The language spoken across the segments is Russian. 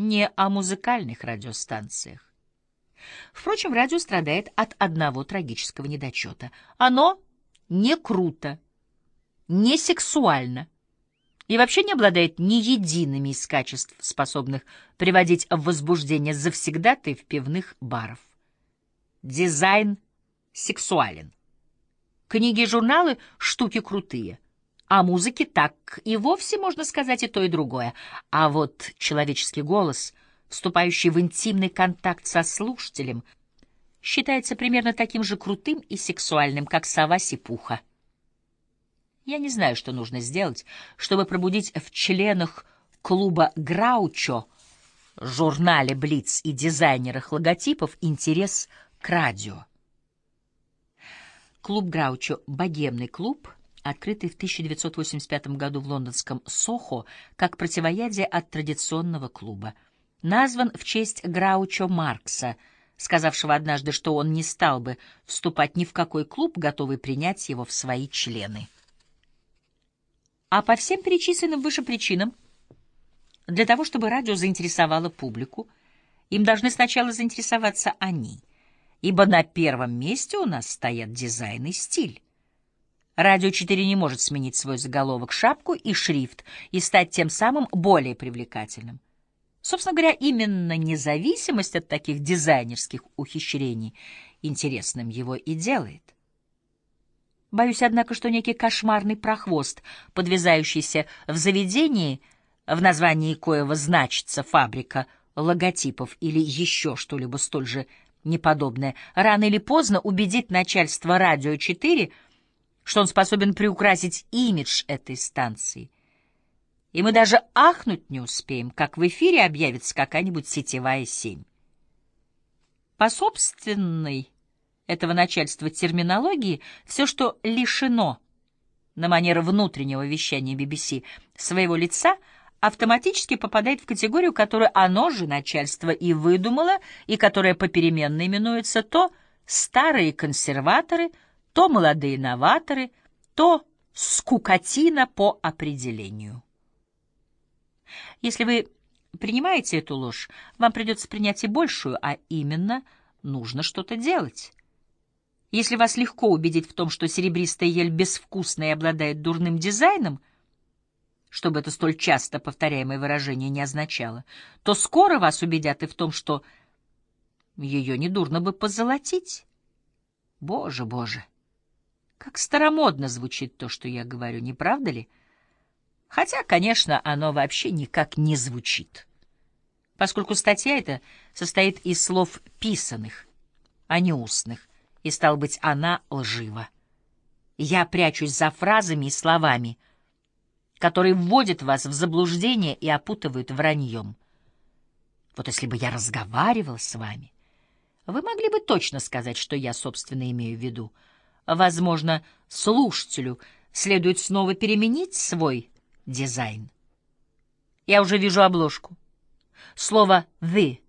не о музыкальных радиостанциях. Впрочем, радио страдает от одного трагического недочета. Оно не круто, не сексуально и вообще не обладает ни едиными из качеств, способных приводить в возбуждение завсегдатаев пивных баров. Дизайн сексуален. Книги и журналы — штуки крутые. А музыке так и вовсе можно сказать и то, и другое. А вот человеческий голос, вступающий в интимный контакт со слушателем, считается примерно таким же крутым и сексуальным, как сова-сипуха. Я не знаю, что нужно сделать, чтобы пробудить в членах клуба «Граучо», журнале «Блиц» и дизайнерах логотипов интерес к радио. Клуб «Граучо» — богемный клуб, открытый в 1985 году в лондонском Сохо как противоядие от традиционного клуба. Назван в честь Граучо Маркса, сказавшего однажды, что он не стал бы вступать ни в какой клуб, готовый принять его в свои члены. А по всем перечисленным выше причинам, для того, чтобы радио заинтересовало публику, им должны сначала заинтересоваться они, ибо на первом месте у нас стоят дизайн и стиль. Радио 4 не может сменить свой заголовок, шапку и шрифт и стать тем самым более привлекательным. Собственно говоря, именно независимость от таких дизайнерских ухищрений интересным его и делает. Боюсь, однако, что некий кошмарный прохвост, подвязающийся в заведении, в названии коего значится фабрика логотипов или еще что-либо столь же неподобное, рано или поздно убедит начальство «Радио 4», что он способен приукрасить имидж этой станции. И мы даже ахнуть не успеем, как в эфире объявится какая-нибудь сетевая семь. По собственной этого начальства терминологии все, что лишено на манер внутреннего вещания BBC своего лица, автоматически попадает в категорию, которую оно же начальство и выдумало, и которая попеременно именуется то старые консерваторы, то молодые новаторы, то скукотина по определению. Если вы принимаете эту ложь, вам придется принять и большую, а именно нужно что-то делать. Если вас легко убедить в том, что серебристая ель безвкусная и обладает дурным дизайном, чтобы это столь часто повторяемое выражение не означало, то скоро вас убедят и в том, что ее недурно бы позолотить. Боже, боже, как старомодно звучит то, что я говорю, не правда ли? Хотя, конечно, оно вообще никак не звучит, поскольку статья эта состоит из слов писанных, а не устных, и, стал быть, она лжива. Я прячусь за фразами и словами, которые вводят вас в заблуждение и опутывают враньем. Вот если бы я разговаривал с вами, вы могли бы точно сказать, что я, собственно, имею в виду. Возможно, слушателю следует снова переменить свой дизайн. Я уже вижу обложку. Слово «вы»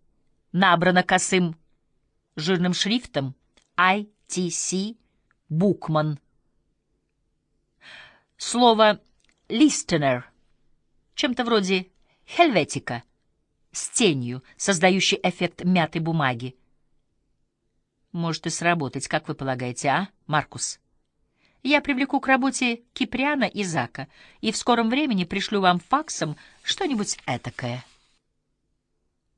набрано косым жирным шрифтом — ITC Букман. Слово «listener» чем-то вроде «хельветика» с тенью, создающей эффект мятой бумаги. Может и сработать, как вы полагаете, а, Маркус? Я привлеку к работе Киприана и Зака, и в скором времени пришлю вам факсом что-нибудь этакое.